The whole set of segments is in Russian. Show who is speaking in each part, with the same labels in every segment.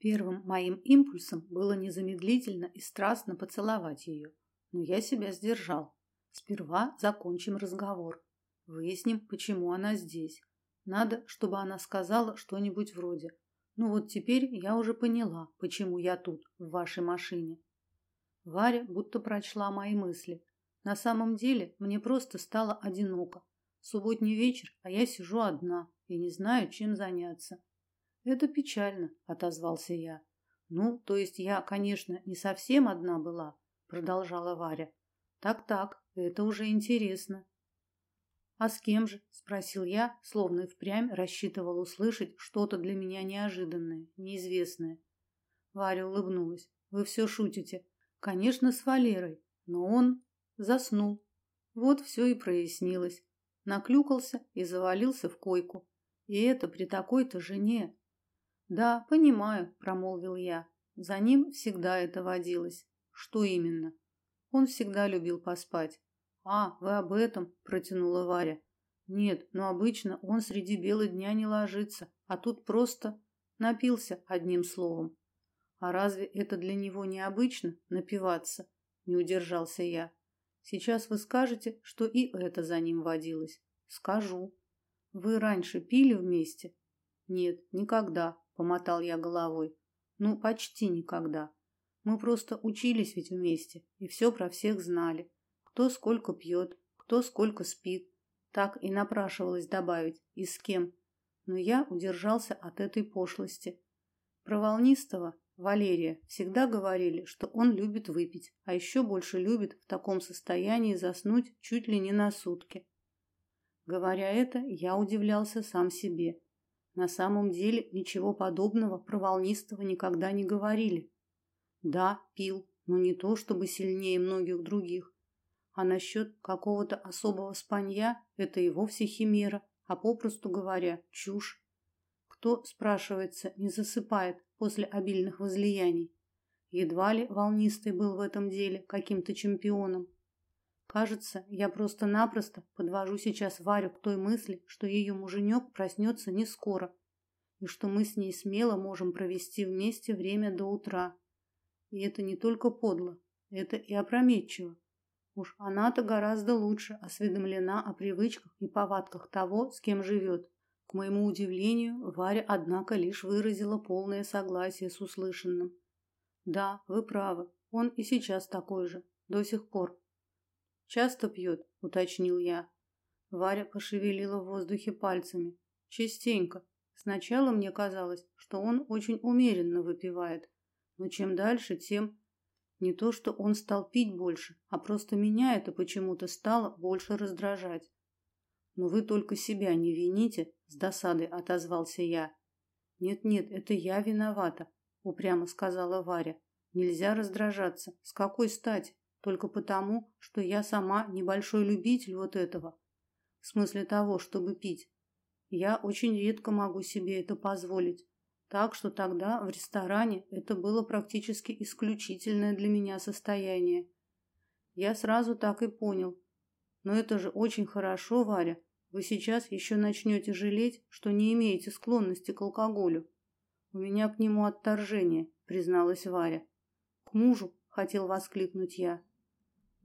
Speaker 1: Первым моим импульсом было незамедлительно и страстно поцеловать ее, но я себя сдержал. Сперва закончим разговор. Выясним, почему она здесь. Надо, чтобы она сказала что-нибудь вроде: "Ну вот теперь я уже поняла, почему я тут, в вашей машине". Варя будто прочла мои мысли. На самом деле, мне просто стало одиноко. Субботний вечер, а я сижу одна и не знаю, чем заняться. Это печально, отозвался я. Ну, то есть я, конечно, не совсем одна была, продолжала Варя. Так-так, это уже интересно. А с кем же? спросил я, словно и впрямь рассчитывал услышать что-то для меня неожиданное, неизвестное. Варя улыбнулась. Вы все шутите. Конечно, с Валерой, но он заснул. Вот все и прояснилось. Наклюкался и завалился в койку. И это при такой-то жене. Да, понимаю, промолвил я. За ним всегда это водилось. Что именно? Он всегда любил поспать. А, вы об этом, протянула Варя. Нет, но обычно он среди бела дня не ложится, а тут просто напился одним словом. А разве это для него необычно напиваться? Не удержался я. Сейчас вы скажете, что и это за ним водилось. Скажу. Вы раньше пили вместе? Нет, никогда, помотал я головой. Ну, почти никогда. Мы просто учились ведь вместе и все про всех знали. Кто сколько пьет, кто сколько спит. Так и напрашивалось добавить, и с кем. Но я удержался от этой пошлости. Про волнистого Валерия всегда говорили, что он любит выпить, а еще больше любит в таком состоянии заснуть чуть ли не на сутки. Говоря это, я удивлялся сам себе. На самом деле ничего подобного про волнистого никогда не говорили. Да, пил, но не то, чтобы сильнее многих других. А насчет какого-то особого спанья это и вовсе химера, а попросту говоря, чушь. Кто, спрашивается, не засыпает после обильных возлияний? Едва ли волнистый был в этом деле каким-то чемпионом. Кажется, я просто-напросто подвожу сейчас Варю к той мысли, что ее муженек проснется не скоро, и что мы с ней смело можем провести вместе время до утра. И это не только подло, это и опрометчиво. Уж она-то гораздо лучше осведомлена о привычках и повадках того, с кем живет. К моему удивлению, Варя, однако, лишь выразила полное согласие с услышанным. Да, вы правы. Он и сейчас такой же, до сих пор. Часто пьет, уточнил я. Варя пошевелила в воздухе пальцами. Частенько. Сначала мне казалось, что он очень умеренно выпивает, но чем дальше, тем не то, что он стал пить больше, а просто меня это почему-то стало больше раздражать. Но вы только себя не вините, с досадой отозвался я. Нет-нет, это я виновата, упрямо сказала Варя. Нельзя раздражаться. С какой стати? Только потому, что я сама небольшой любитель вот этого. В смысле того, чтобы пить. Я очень редко могу себе это позволить. Так что тогда в ресторане это было практически исключительное для меня состояние. Я сразу так и понял. Но это же очень хорошо, Варя. Вы сейчас еще начнете жалеть, что не имеете склонности к алкоголю. У меня к нему отторжение, призналась Варя. К мужу хотел воскликнуть я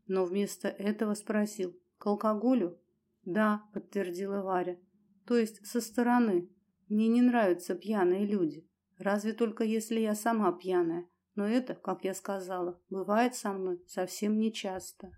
Speaker 1: но вместо этого спросил: "К алкоголю?" "Да", подтвердила Варя. "То есть со стороны. Мне не нравятся пьяные люди, разве только если я сама пьяная. Но это, как я сказала, бывает со мной совсем нечасто".